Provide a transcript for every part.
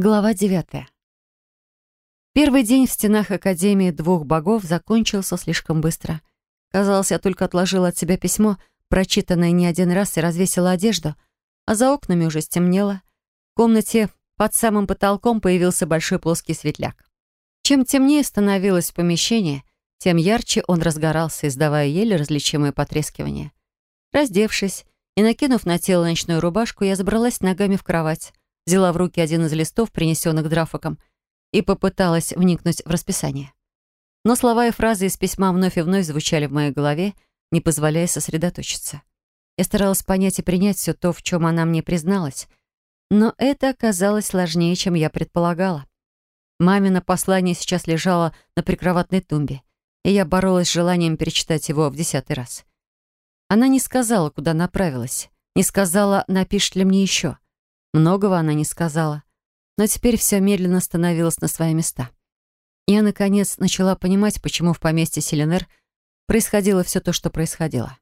Глава девятая. Первый день в стенах Академии двух богов закончился слишком быстро. Казалось, я только отложила от себя письмо, прочитанное не один раз, и развесила одежду, а за окнами уже стемнело. В комнате под самым потолком появился большой плоский светляк. Чем темнее становилось помещение, тем ярче он разгорался, издавая еле различимое потрескивание. Раздевшись и накинув на тело ночную рубашку, я забралась ногами в кровать взяла в руки один из листов, принесенных Драфоком, и попыталась вникнуть в расписание. Но слова и фразы из письма вновь и вновь звучали в моей голове, не позволяя сосредоточиться. Я старалась понять и принять все то, в чем она мне призналась, но это оказалось сложнее, чем я предполагала. Мамино послание сейчас лежало на прикроватной тумбе, и я боролась с желанием перечитать его в десятый раз. Она не сказала, куда направилась, не сказала, напишет ли мне еще. Многого она не сказала. Но теперь все медленно становилось на свои места. Я, наконец, начала понимать, почему в поместье Селенер происходило все то, что происходило.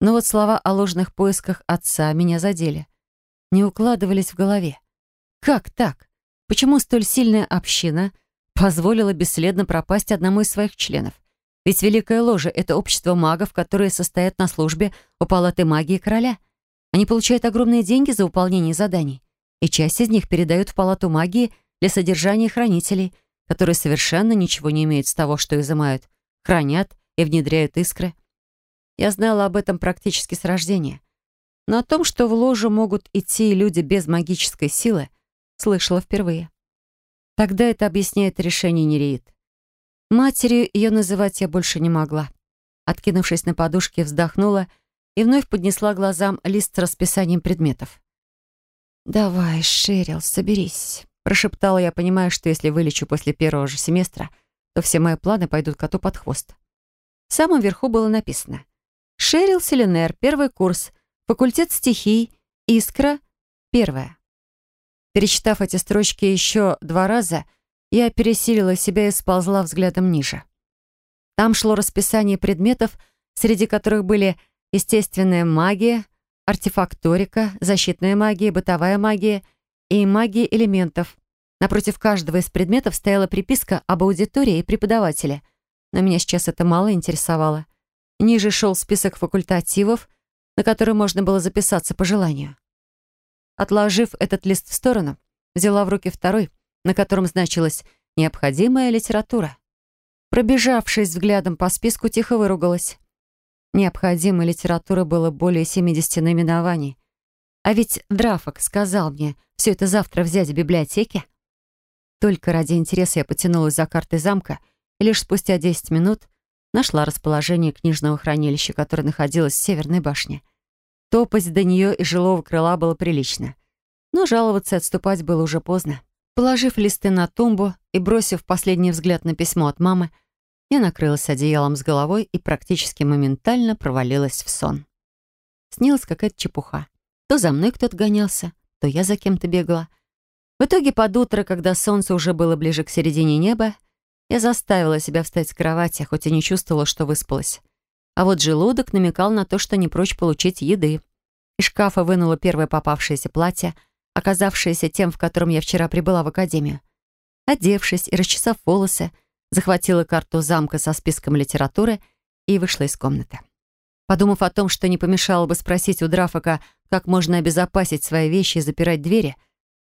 Но вот слова о ложных поисках отца меня задели. Не укладывались в голове. Как так? Почему столь сильная община позволила бесследно пропасть одному из своих членов? Ведь Великая Ложа — это общество магов, которые состоят на службе у палаты магии короля — они получают огромные деньги за выполнение заданий, и часть из них передают в палату магии для содержания хранителей, которые совершенно ничего не имеют с того, что изымают, хранят и внедряют искры. Я знала об этом практически с рождения. Но о том, что в ложу могут идти люди без магической силы, слышала впервые. Тогда это объясняет решение Нереид. Матерью ее называть я больше не могла. Откинувшись на подушке, вздохнула и вновь поднесла глазам лист с расписанием предметов. «Давай, Шерил, соберись», — прошептала я, понимая, что если вылечу после первого же семестра, то все мои планы пойдут коту под хвост. В самом верху было написано «Шерил Селенер, первый курс, факультет стихий, Искра, первая». Перечитав эти строчки еще два раза, я пересилила себя и сползла взглядом ниже. Там шло расписание предметов, среди которых были естественная магия, артефакторика, защитная магия, бытовая магия и магия элементов. Напротив каждого из предметов стояла приписка об аудитории и преподавателе, но меня сейчас это мало интересовало. Ниже шел список факультативов, на которые можно было записаться по желанию. Отложив этот лист в сторону, взяла в руки второй, на котором значилась «Необходимая литература». Пробежавшись взглядом по списку, тихо выругалась. Необходимой литературы было более 70 наименований. А ведь Драфок сказал мне все это завтра взять в библиотеке. Только ради интереса я потянулась за картой замка и лишь спустя 10 минут нашла расположение книжного хранилища, которое находилось в Северной башне. Топать до нее и жилого крыла было прилично. Но жаловаться и отступать было уже поздно. Положив листы на тумбу и бросив последний взгляд на письмо от мамы, я накрылась одеялом с головой и практически моментально провалилась в сон. Снилась какая-то чепуха. То за мной кто-то гонялся, то я за кем-то бегала. В итоге под утро, когда солнце уже было ближе к середине неба, я заставила себя встать с кровати, хоть и не чувствовала, что выспалась. А вот желудок намекал на то, что не прочь получить еды. Из шкафа вынула первое попавшееся платье, оказавшееся тем, в котором я вчера прибыла в академию. Одевшись и расчесав волосы, захватила карту замка со списком литературы и вышла из комнаты. Подумав о том, что не помешало бы спросить у Драфака, как можно обезопасить свои вещи и запирать двери,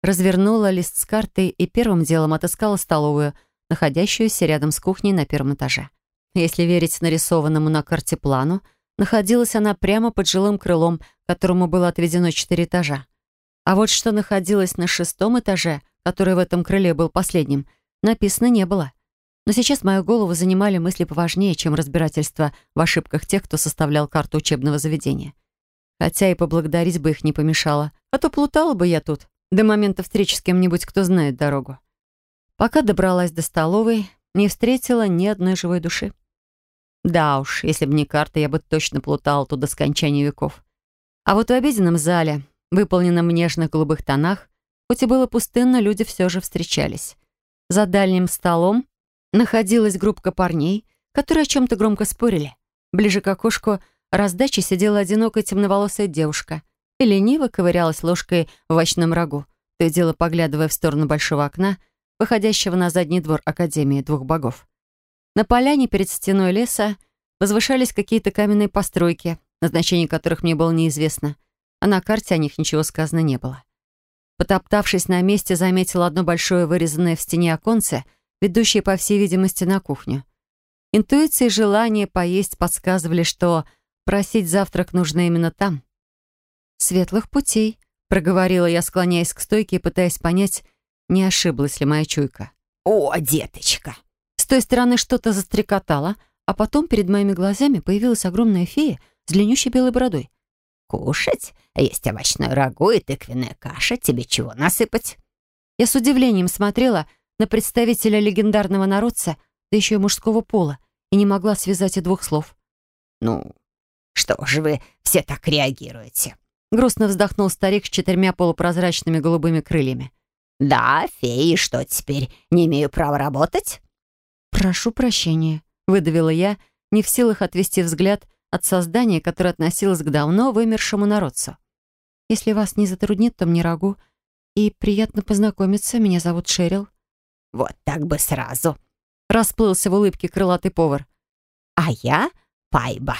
развернула лист с картой и первым делом отыскала столовую, находящуюся рядом с кухней на первом этаже. Если верить нарисованному на карте плану, находилась она прямо под жилым крылом, которому было отведено четыре этажа. А вот что находилось на шестом этаже, который в этом крыле был последним, написано не было. Но сейчас мою голову занимали мысли поважнее, чем разбирательство в ошибках тех, кто составлял карту учебного заведения. Хотя и поблагодарить бы их не помешало, а то плутала бы я тут до момента встречи с кем-нибудь, кто знает дорогу. Пока добралась до столовой, не встретила ни одной живой души. Да уж, если бы не карта, я бы точно плутала тут до скончания веков. А вот в обеденном зале, выполненном в нежных голубых тонах, хоть и было пустынно, люди все же встречались. За дальним столом находилась группка парней, которые о чем-то громко спорили. Ближе к окошку раздачи сидела одинокая темноволосая девушка и лениво ковырялась ложкой в овощном рагу, то и дело поглядывая в сторону большого окна, выходящего на задний двор Академии двух богов. На поляне перед стеной леса возвышались какие-то каменные постройки, назначение которых мне было неизвестно, а на карте о них ничего сказано не было. Потоптавшись на месте, заметила одно большое вырезанное в стене оконце, ведущее, по всей видимости, на кухню. Интуиция и желание поесть подсказывали, что просить завтрак нужно именно там. «Светлых путей», — проговорила я, склоняясь к стойке и пытаясь понять, не ошиблась ли моя чуйка. «О, деточка!» С той стороны что-то застрекотало, а потом перед моими глазами появилась огромная фея с длиннющей белой бородой. «Кушать? Есть овощной рагу и тыквенная каша. Тебе чего насыпать?» Я с удивлением смотрела на представителя легендарного народца, да еще и мужского пола, и не могла связать и двух слов. «Ну, что же вы все так реагируете?» Грустно вздохнул старик с четырьмя полупрозрачными голубыми крыльями. «Да, феи, что теперь, не имею права работать?» «Прошу прощения», — выдавила я, не в силах отвести взгляд от создания, которое относилось к давно вымершему народцу. «Если вас не затруднит, то мне рагу. И приятно познакомиться, меня зовут Шерил». «Вот так бы сразу», — расплылся в улыбке крылатый повар. «А я Пайба.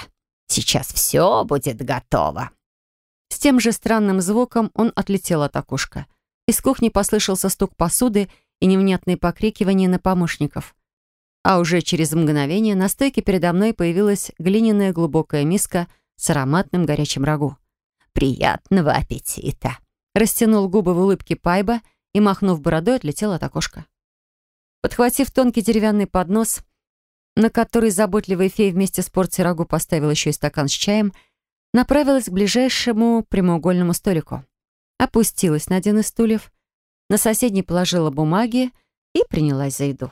Сейчас все будет готово». С тем же странным звуком он отлетел от окошка. Из кухни послышался стук посуды и невнятные покрикивания на помощников. А уже через мгновение на стойке передо мной появилась глиняная глубокая миска с ароматным горячим рагу. «Приятного аппетита!» Растянул губы в улыбке Пайба и, махнув бородой, отлетел от окошка. Подхватив тонкий деревянный поднос, на который заботливый фей вместе с порцией рагу поставил еще и стакан с чаем, направилась к ближайшему прямоугольному столику. Опустилась на один из стульев, на соседний положила бумаги и принялась за еду.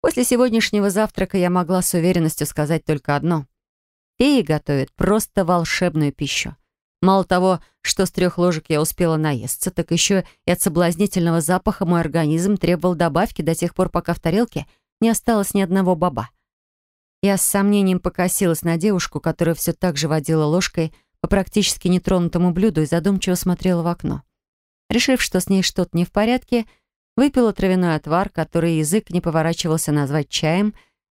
После сегодняшнего завтрака я могла с уверенностью сказать только одно. Феи готовят просто волшебную пищу. Мало того, что с трех ложек я успела наесться, так еще и от соблазнительного запаха мой организм требовал добавки до тех пор, пока в тарелке не осталось ни одного баба. Я с сомнением покосилась на девушку, которая все так же водила ложкой по практически нетронутому блюду и задумчиво смотрела в окно. Решив, что с ней что-то не в порядке, выпила травяной отвар, который язык не поворачивался назвать чаем,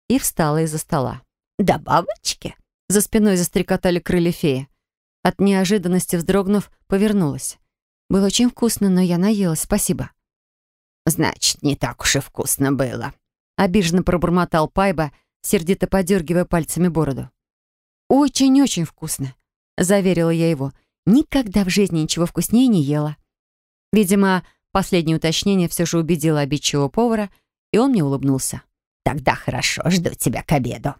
и встала из-за стола. «Добавочки?» За спиной застрекотали крылья феи. От неожиданности вздрогнув, повернулась. Было очень вкусно, но я наелась, спасибо. «Значит, не так уж и вкусно было», — обиженно пробормотал Пайба, сердито подергивая пальцами бороду. «Очень-очень вкусно», — заверила я его. «Никогда в жизни ничего вкуснее не ела». Видимо, Последнее уточнение все же убедило обидчивого повара, и он мне улыбнулся. «Тогда хорошо, жду тебя к обеду».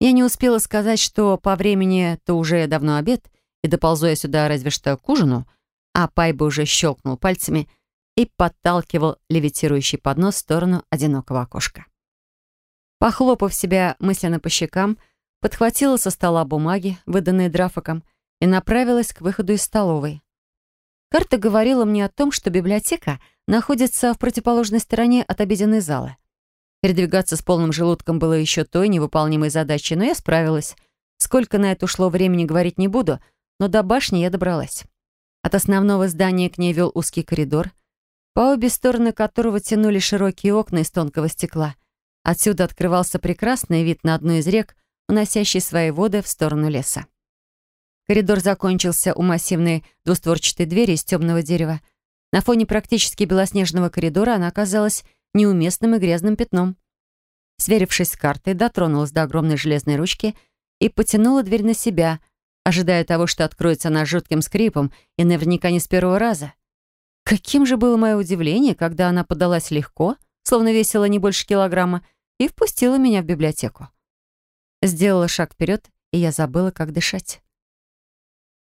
Я не успела сказать, что по времени-то уже давно обед, и доползу я сюда разве что к ужину, а Пайба уже щелкнул пальцами и подталкивал левитирующий поднос в сторону одинокого окошка. Похлопав себя мысленно по щекам, подхватила со стола бумаги, выданные драфоком, и направилась к выходу из столовой. Карта говорила мне о том, что библиотека находится в противоположной стороне от обеденной залы. Передвигаться с полным желудком было еще той невыполнимой задачей, но я справилась. Сколько на это ушло времени, говорить не буду, но до башни я добралась. От основного здания к ней вел узкий коридор, по обе стороны которого тянули широкие окна из тонкого стекла. Отсюда открывался прекрасный вид на одну из рек, уносящий свои воды в сторону леса. Коридор закончился у массивной двустворчатой двери из темного дерева. На фоне практически белоснежного коридора она оказалась неуместным и грязным пятном. Сверившись с картой, дотронулась до огромной железной ручки и потянула дверь на себя, ожидая того, что откроется она жутким скрипом и наверняка не с первого раза. Каким же было мое удивление, когда она подалась легко, словно весила не больше килограмма, и впустила меня в библиотеку. Сделала шаг вперед, и я забыла, как дышать.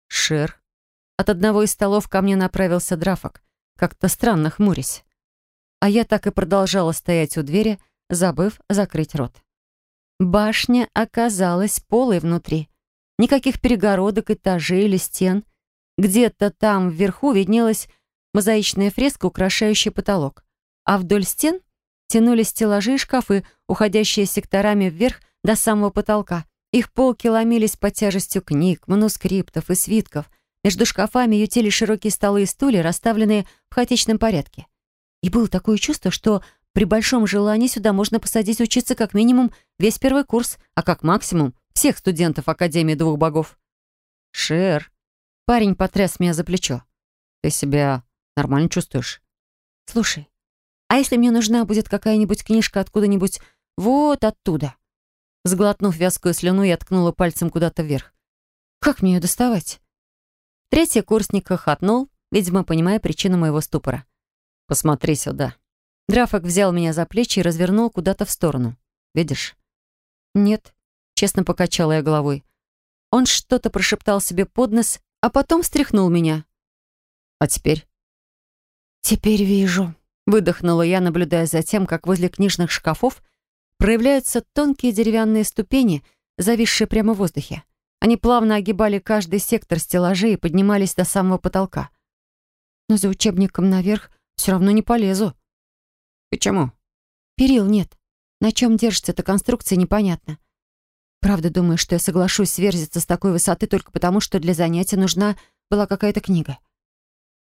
Шер. От одного из столов ко мне направился драфок, как-то странно хмурясь. А я так и продолжала стоять у двери, забыв закрыть рот. Башня оказалась полой внутри. Никаких перегородок, этажей или стен. Где-то там вверху виднелась мозаичная фреска, украшающая потолок. А вдоль стен тянулись стеллажи и шкафы, уходящие секторами вверх до самого потолка. Их полки ломились под тяжестью книг, манускриптов и свитков, Между шкафами ютили широкие столы и стулья, расставленные в хаотичном порядке. И было такое чувство, что при большом желании сюда можно посадить учиться как минимум весь первый курс, а как максимум всех студентов Академии двух богов. «Шер!» Парень потряс меня за плечо. «Ты себя нормально чувствуешь?» «Слушай, а если мне нужна будет какая-нибудь книжка откуда-нибудь вот оттуда?» Сглотнув вязкую слюну, я ткнула пальцем куда-то вверх. «Как мне ее доставать?» Третий курсник хохотнул, видимо, понимая причину моего ступора. «Посмотри сюда». Драфок взял меня за плечи и развернул куда-то в сторону. «Видишь?» «Нет», — честно покачала я головой. Он что-то прошептал себе под нос, а потом встряхнул меня. «А теперь?» «Теперь вижу», — выдохнула я, наблюдая за тем, как возле книжных шкафов проявляются тонкие деревянные ступени, зависшие прямо в воздухе. Они плавно огибали каждый сектор стеллажей и поднимались до самого потолка. Но за учебником наверх все равно не полезу. Почему? Перил нет. На чем держится эта конструкция, непонятно. Правда, думаю, что я соглашусь сверзиться с такой высоты только потому, что для занятия нужна была какая-то книга.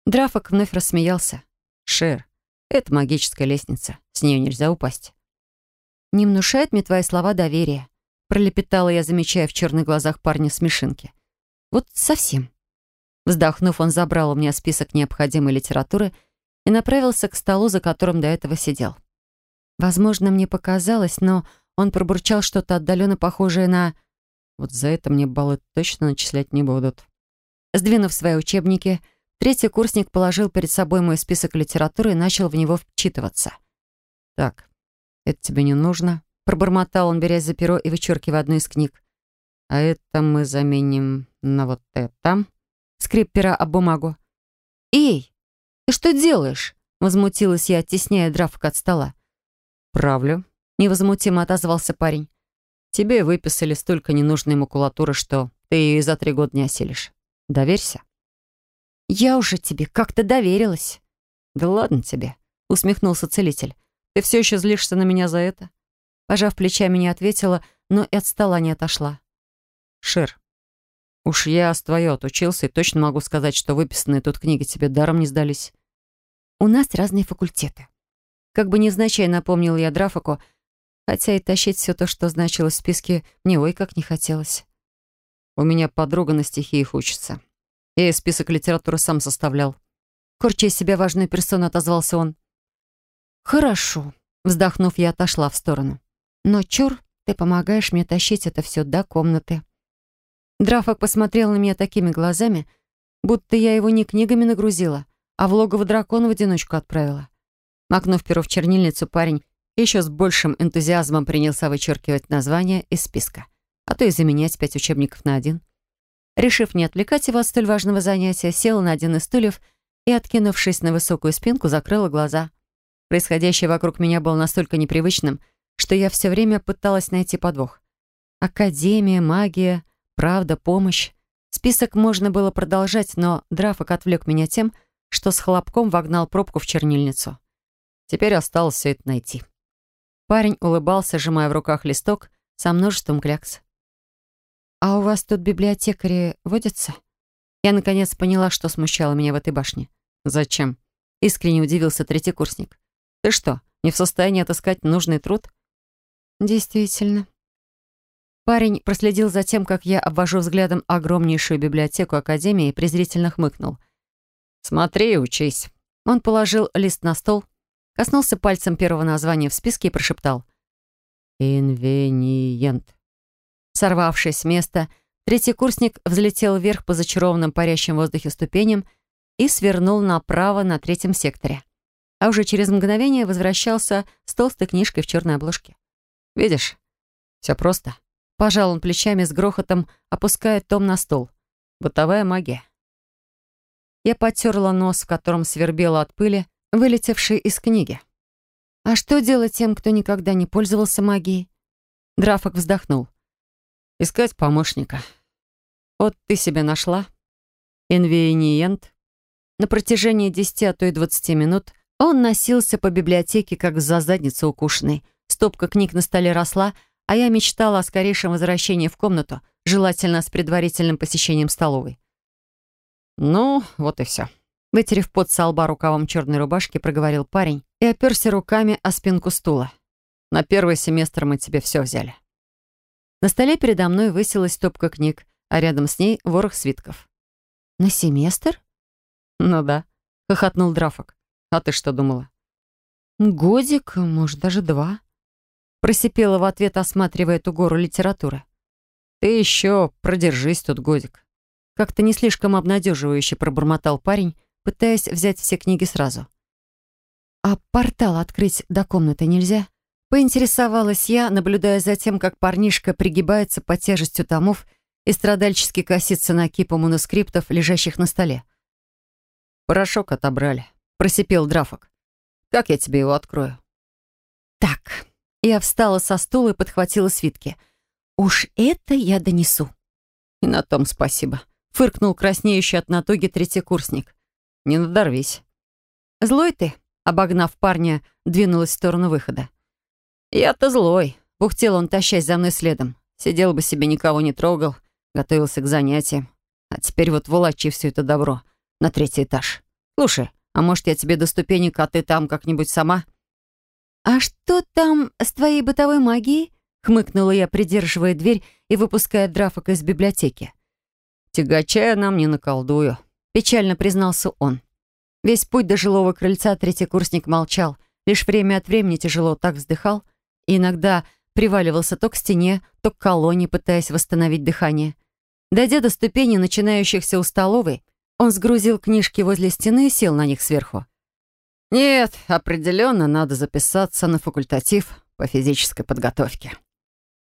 Драфок вновь рассмеялся. «Шер, это магическая лестница. С нее нельзя упасть». «Не внушает мне твои слова доверия», пролепетала я, замечая в черных глазах парня смешинки. «Вот совсем». Вздохнув, он забрал у меня список необходимой литературы и направился к столу, за которым до этого сидел. Возможно, мне показалось, но он пробурчал что-то отдаленно похожее на «Вот за это мне баллы точно начислять не будут». Сдвинув свои учебники, третий курсник положил перед собой мой список литературы и начал в него вчитываться. «Так, это тебе не нужно», — пробормотал он, берясь за перо и вычеркивая одну из книг. «А это мы заменим на вот это». Скрип пера об бумагу. «Эй, «Ты что делаешь?» — возмутилась я, оттесняя драфок от стола. «Правлю», — невозмутимо отозвался парень. «Тебе выписали столько ненужной макулатуры, что ты ее и за три года не осилишь. Доверься». «Я уже тебе как-то доверилась». «Да ладно тебе», — усмехнулся целитель. «Ты все еще злишься на меня за это?» Пожав плечами, не ответила, но и от стола не отошла. «Шер, уж я с твоё отучился и точно могу сказать, что выписанные тут книги тебе даром не сдались. У нас разные факультеты. Как бы невзначай напомнил я Драфаку, хотя и тащить все то, что значилось в списке, мне ой как не хотелось. У меня подруга на стихиях учится. Я и список литературы сам составлял. Корча себя важную персону, отозвался он. «Хорошо», — вздохнув, я отошла в сторону. «Но, чур, ты помогаешь мне тащить это все до комнаты». Драфок посмотрел на меня такими глазами, будто я его не книгами нагрузила, а в логово дракона в одиночку отправила. Макнув перо в чернильницу, парень еще с большим энтузиазмом принялся вычеркивать название из списка, а то и заменять пять учебников на один. Решив не отвлекать его от столь важного занятия, села на один из стульев и, откинувшись на высокую спинку, закрыла глаза. Происходящее вокруг меня было настолько непривычным, что я все время пыталась найти подвох. Академия, магия, правда, помощь. Список можно было продолжать, но Драфок отвлек меня тем, что с хлопком вогнал пробку в чернильницу. Теперь осталось все это найти. Парень улыбался, сжимая в руках листок со множеством клякс. «А у вас тут библиотекари водятся?» Я наконец поняла, что смущало меня в этой башне. «Зачем?» — искренне удивился третий курсник. «Ты что, не в состоянии отыскать нужный труд?» «Действительно». Парень проследил за тем, как я обвожу взглядом огромнейшую библиотеку Академии и презрительно хмыкнул. «Смотри и учись». Он положил лист на стол, коснулся пальцем первого названия в списке и прошептал. «Инвениент». Сорвавшись с места, третий курсник взлетел вверх по зачарованным парящим в воздухе ступеням и свернул направо на третьем секторе. А уже через мгновение возвращался с толстой книжкой в черной обложке. «Видишь, все просто». Пожал он плечами с грохотом, опуская том на стол. «Бытовая магия». Я потерла нос, в котором свербело от пыли, вылетевшей из книги. «А что делать тем, кто никогда не пользовался магией?» Драфок вздохнул. «Искать помощника. Вот ты себе нашла. Инвейниент». На протяжении десяти, а то и двадцати минут он носился по библиотеке, как за задницу укушенный. Стопка книг на столе росла, а я мечтала о скорейшем возвращении в комнату, желательно с предварительным посещением столовой. Ну, вот и все. Вытерев пот со лба рукавом черной рубашки, проговорил парень и оперся руками о спинку стула. На первый семестр мы тебе все взяли. На столе передо мной высилась стопка книг, а рядом с ней ворох свитков. «На семестр?» «Ну да», — хохотнул Драфок. «А ты что думала?» «Годик, может, даже два». Просипела в ответ, осматривая эту гору литературы. «Ты еще продержись тут годик». Как-то не слишком обнадеживающе пробормотал парень, пытаясь взять все книги сразу. «А портал открыть до комнаты нельзя?» Поинтересовалась я, наблюдая за тем, как парнишка пригибается под тяжестью томов и страдальчески косится на кипу манускриптов, лежащих на столе. «Порошок отобрали», — просипел Драфок. «Как я тебе его открою?» «Так». Я встала со стула и подхватила свитки. «Уж это я донесу». «И на том спасибо», — фыркнул краснеющий от натуги третий курсник. «Не надорвись». «Злой ты?» — обогнав парня, двинулась в сторону выхода. «Я-то злой», — бухтел он, тащась за мной следом. Сидел бы себе, никого не трогал, готовился к занятиям. А теперь вот волочи все это добро на третий этаж. Слушай, а может, я тебе до ступенек, а ты там как-нибудь сама?» «А что там с твоей бытовой магией?» — хмыкнула я, придерживая дверь и выпуская драфок из библиотеки. «Тягача я нам не наколдую», — печально признался он. Весь путь до жилого крыльца третий курсник молчал, лишь время от времени тяжело так вздыхал, и иногда приваливался то к стене, то к колонне, пытаясь восстановить дыхание. Дойдя до ступеней, начинающихся у столовой, он сгрузил книжки возле стены и сел на них сверху. «Нет, определенно надо записаться на факультатив по физической подготовке».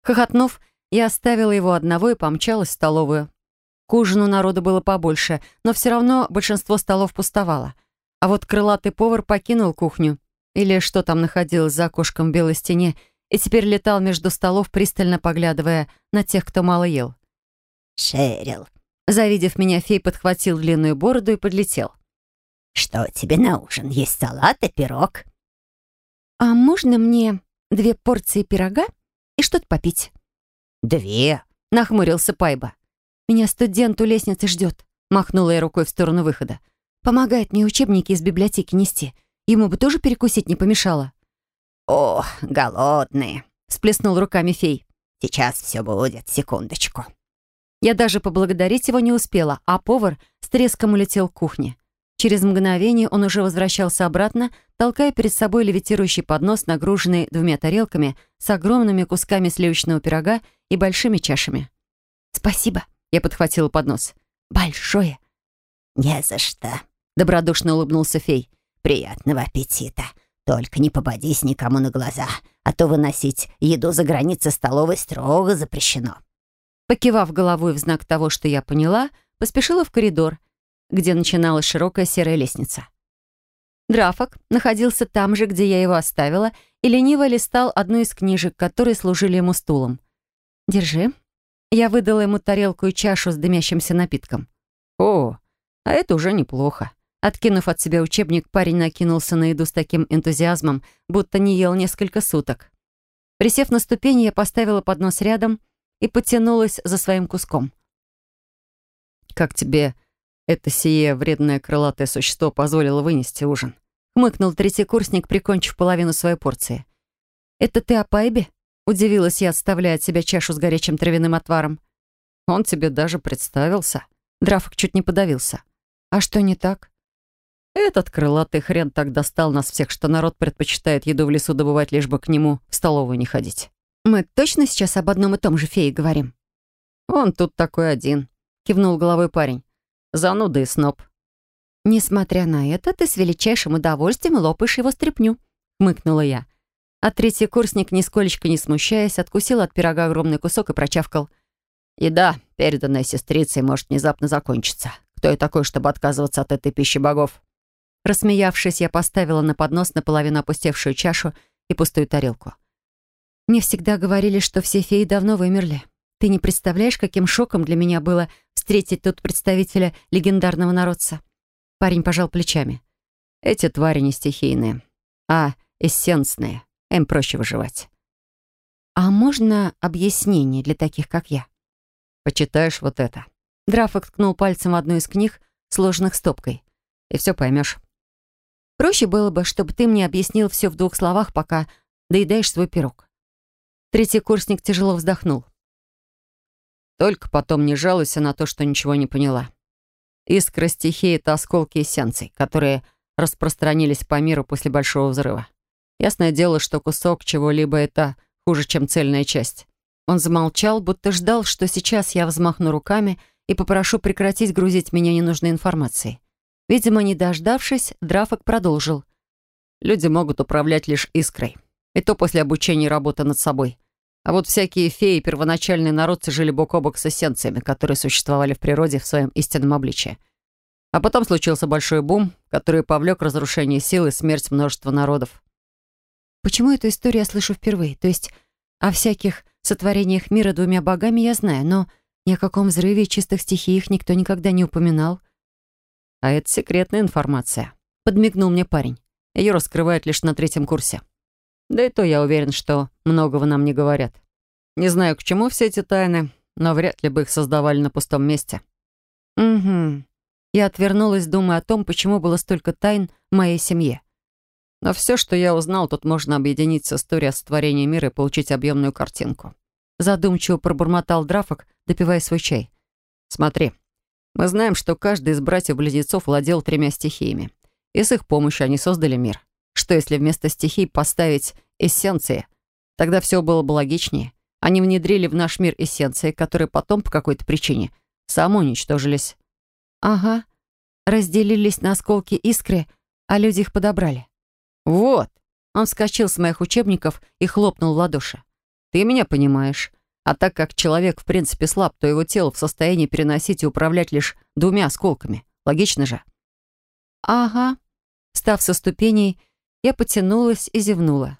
Хохотнув, я оставила его одного и помчалась в столовую. К ужину народу было побольше, но все равно большинство столов пустовало. А вот крылатый повар покинул кухню, или что там находилось за окошком в белой стене, и теперь летал между столов, пристально поглядывая на тех, кто мало ел. «Шерил», завидев меня, фей подхватил длинную бороду и подлетел. «Что тебе на ужин? Есть салат и пирог?» «А можно мне две порции пирога и что-то попить?» «Две?» — нахмурился Пайба. «Меня студент у лестницы ждет», — махнула я рукой в сторону выхода. «Помогает мне учебники из библиотеки нести. Ему бы тоже перекусить не помешало». «О, голодные!» — сплеснул руками фей. «Сейчас все будет, секундочку». Я даже поблагодарить его не успела, а повар с треском улетел к кухне. Через мгновение он уже возвращался обратно, толкая перед собой левитирующий поднос, нагруженный двумя тарелками с огромными кусками сливочного пирога и большими чашами. «Спасибо», — я подхватила поднос. «Большое». «Не за что», — добродушно улыбнулся фей. «Приятного аппетита. Только не попадись никому на глаза, а то выносить еду за границы столовой строго запрещено». Покивав головой в знак того, что я поняла, поспешила в коридор, где начиналась широкая серая лестница. Драфок находился там же, где я его оставила, и лениво листал одну из книжек, которые служили ему стулом. «Держи». Я выдала ему тарелку и чашу с дымящимся напитком. «О, а это уже неплохо». Откинув от себя учебник, парень накинулся на еду с таким энтузиазмом, будто не ел несколько суток. Присев на ступени, я поставила поднос рядом и потянулась за своим куском. «Как тебе это сие вредное крылатое существо позволило вынести ужин?» — хмыкнул третий курсник, прикончив половину своей порции. «Это ты о Пайбе?» — удивилась я, отставляя от себя чашу с горячим травяным отваром. «Он тебе даже представился». Драфок чуть не подавился. «А что не так?» Этот крылатый хрен так достал нас всех, что народ предпочитает еду в лесу добывать, лишь бы к нему в столовую не ходить. Мы точно сейчас об одном и том же фее говорим? Он тут такой один, кивнул головой парень. Зануда и сноб. Несмотря на это, ты с величайшим удовольствием лопаешь его стряпню, хмыкнула я. А третий курсник, нисколечко не смущаясь, откусил от пирога огромный кусок и прочавкал. «Еда, переданная сестрицей, может внезапно закончиться. Кто я такой, чтобы отказываться от этой пищи богов?» Рассмеявшись, я поставила на поднос наполовину опустевшую чашу и пустую тарелку. Мне всегда говорили, что все феи давно вымерли. Ты не представляешь, каким шоком для меня было встретить тут представителя легендарного народца. Парень пожал плечами. Эти твари не стихийные, а эссенсные. Им проще выживать. А можно объяснение для таких, как я? Почитаешь вот это. Драфок ткнул пальцем в одну из книг, сложенных стопкой. И все поймешь. Проще было бы, чтобы ты мне объяснил все в двух словах, пока доедаешь свой пирог. Третий курсник тяжело вздохнул. Только потом не жалуйся на то, что ничего не поняла. Искра стихии — это осколки эссенций, которые распространились по миру после Большого Взрыва. Ясное дело, что кусок чего-либо — это хуже, чем цельная часть. Он замолчал, будто ждал, что сейчас я взмахну руками и попрошу прекратить грузить меня ненужной информацией. Видимо, не дождавшись, Драфок продолжил. «Люди могут управлять лишь искрой. И то после обучения работы над собой. А вот всякие феи и первоначальные народцы жили бок о бок с эссенциями, которые существовали в природе в своем истинном обличии. А потом случился большой бум, который повлек разрушение сил и смерть множества народов. Почему эту историю я слышу впервые? То есть о всяких сотворениях мира двумя богами я знаю, но ни о каком взрыве чистых стихиях никто никогда не упоминал. А это секретная информация. Подмигнул мне парень. Ее раскрывают лишь на третьем курсе. Да и то я уверен, что многого нам не говорят. Не знаю, к чему все эти тайны, но вряд ли бы их создавали на пустом месте. Угу. Я отвернулась, думая о том, почему было столько тайн в моей семье. Но все, что я узнал, тут можно объединить с историей о сотворении мира и получить объемную картинку. Задумчиво пробормотал Драфок, допивая свой чай. Смотри, мы знаем, что каждый из братьев-близнецов владел тремя стихиями. И с их помощью они создали мир. Что если вместо стихий поставить эссенции? Тогда все было бы логичнее. Они внедрили в наш мир эссенции, которые потом по какой-то причине самоуничтожились. Ага, разделились на осколки искры, а люди их подобрали. «Вот!» Он вскочил с моих учебников и хлопнул в ладоши. «Ты меня понимаешь. А так как человек в принципе слаб, то его тело в состоянии переносить и управлять лишь двумя осколками. Логично же?» «Ага». Став со ступеней, я потянулась и зевнула.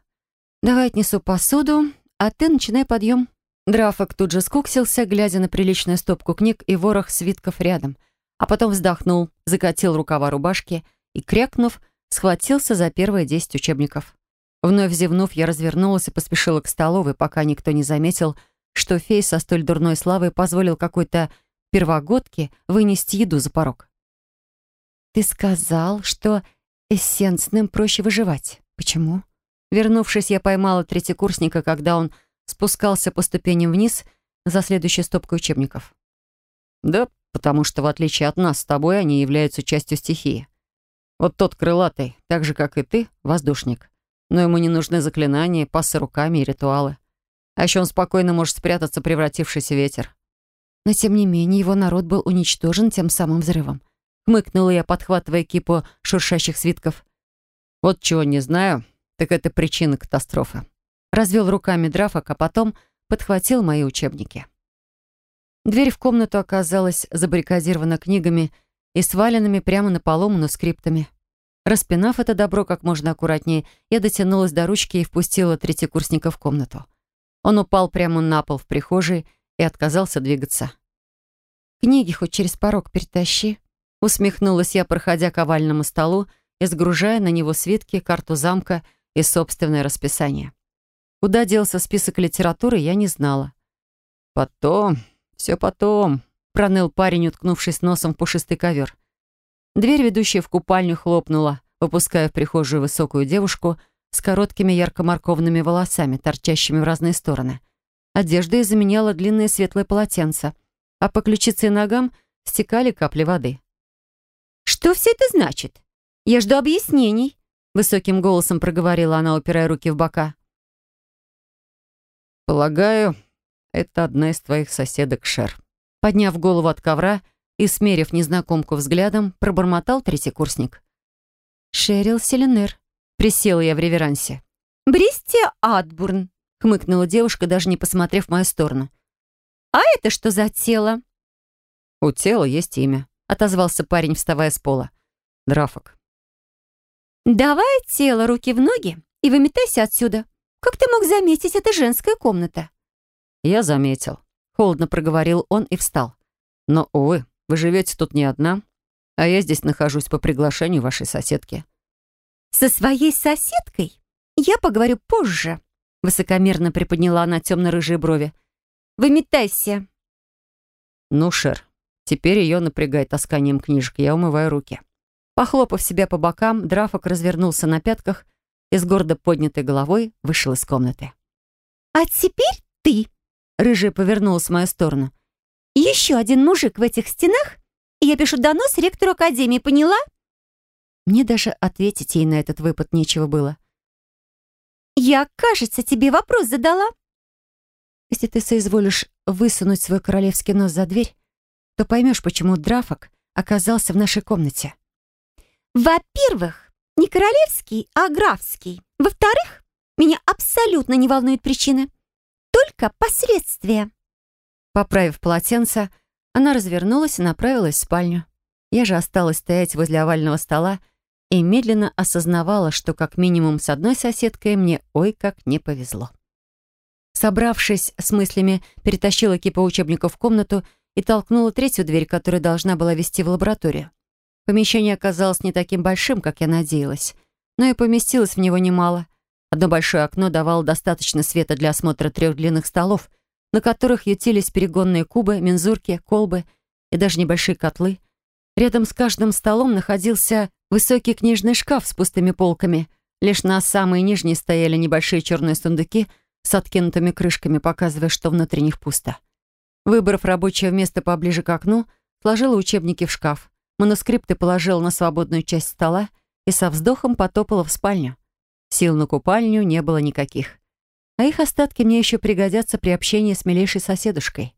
«Давай отнесу посуду, а ты начинай подъем». Драфок тут же скуксился, глядя на приличную стопку книг и ворох свитков рядом, а потом вздохнул, закатил рукава рубашки и, крякнув, схватился за первые десять учебников. Вновь зевнув, я развернулась и поспешила к столовой, пока никто не заметил, что фей со столь дурной славой позволил какой-то первогодке вынести еду за порог. «Ты сказал, что эссенсным проще выживать. Почему?» Вернувшись, я поймала третьекурсника, когда он спускался по ступеням вниз за следующей стопкой учебников. «Да, потому что, в отличие от нас с тобой, они являются частью стихии. Вот тот крылатый, так же, как и ты, воздушник. Но ему не нужны заклинания, пасы руками и ритуалы. А еще он спокойно может спрятаться, превратившись в ветер. Но, тем не менее, его народ был уничтожен тем самым взрывом. Хмыкнула я, подхватывая кипу шуршащих свитков. Вот чего не знаю, так это причина катастрофы. Развел руками Драфок, а потом подхватил мои учебники. Дверь в комнату оказалась забаррикадирована книгами и сваленными прямо на полу манускриптами. Распинав это добро как можно аккуратнее, я дотянулась до ручки и впустила третьекурсника в комнату. Он упал прямо на пол в прихожей и отказался двигаться. «Книги хоть через порог перетащи», — усмехнулась я, проходя к овальному столу и сгружая на него свитки, карту замка и собственное расписание. Куда делся список литературы, я не знала. «Потом, все потом», проныл парень, уткнувшись носом в пушистый ковер. Дверь, ведущая в купальню, хлопнула, выпуская в прихожую высокую девушку с короткими ярко-морковными волосами, торчащими в разные стороны. Одежда ей заменяла длинное светлое полотенце, а по ключице и ногам стекали капли воды. «Что все это значит? Я жду объяснений», — высоким голосом проговорила она, упирая руки в бока. «Полагаю, это одна из твоих соседок, Шер», Подняв голову от ковра и смерив незнакомку взглядом, пробормотал третий курсник. «Шерил Селенер», — присела я в реверансе. «Бристи Атбурн», — хмыкнула девушка, даже не посмотрев в мою сторону. «А это что за тело?» «У тела есть имя», — отозвался парень, вставая с пола. «Драфок». «Давай тело руки в ноги и выметайся отсюда. Как ты мог заметить, это женская комната?» «Я заметил», Холодно проговорил он и встал. «Но, увы, вы живете тут не одна, а я здесь нахожусь по приглашению вашей соседки». «Со своей соседкой? Я поговорю позже», — высокомерно приподняла она темно-рыжие брови. «Выметайся». «Ну, Шер, Теперь ее напрягает тасканием книжек. Я умываю руки. Похлопав себя по бокам, Драфок развернулся на пятках и с гордо поднятой головой вышел из комнаты. «А теперь ты!» Рыжая повернулась в мою сторону. «Еще один мужик в этих стенах, я пишу донос ректору Академии, поняла?» Мне даже ответить ей на этот выпад нечего было. «Я, кажется, тебе вопрос задала». Если ты соизволишь высунуть свой королевский нос за дверь, то поймешь, почему Драфок оказался в нашей комнате. Во-первых, не королевский, а графский. Во-вторых, меня абсолютно не волнуют причины. Только последствия. Поправив полотенце, она развернулась и направилась в спальню. Я же осталась стоять возле овального стола и медленно осознавала, что как минимум с одной соседкой мне ой как не повезло. Собравшись с мыслями, перетащила кипа учебников в комнату и толкнула третью дверь, которая должна была вести в лабораторию. Помещение оказалось не таким большим, как я надеялась, но и поместилось в него немало. Одно большое окно давало достаточно света для осмотра трех длинных столов, на которых ютились перегонные кубы, мензурки, колбы и даже небольшие котлы. Рядом с каждым столом находился высокий книжный шкаф с пустыми полками. Лишь на самые нижние стояли небольшие черные сундуки с откинутыми крышками, показывая, что внутри них пусто. Выбрав рабочее место поближе к окну, сложила учебники в шкаф. Манускрипты положила на свободную часть стола и со вздохом потопала в спальню. Сил на купальню не было никаких. А их остатки мне еще пригодятся при общении с милейшей соседушкой.